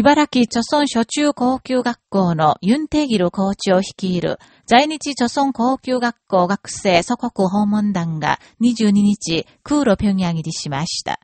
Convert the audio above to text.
茨城著村初中高級学校のユンテギル校長率いる在日著村高級学校学生祖国訪問団が22日空路平壌入りしました。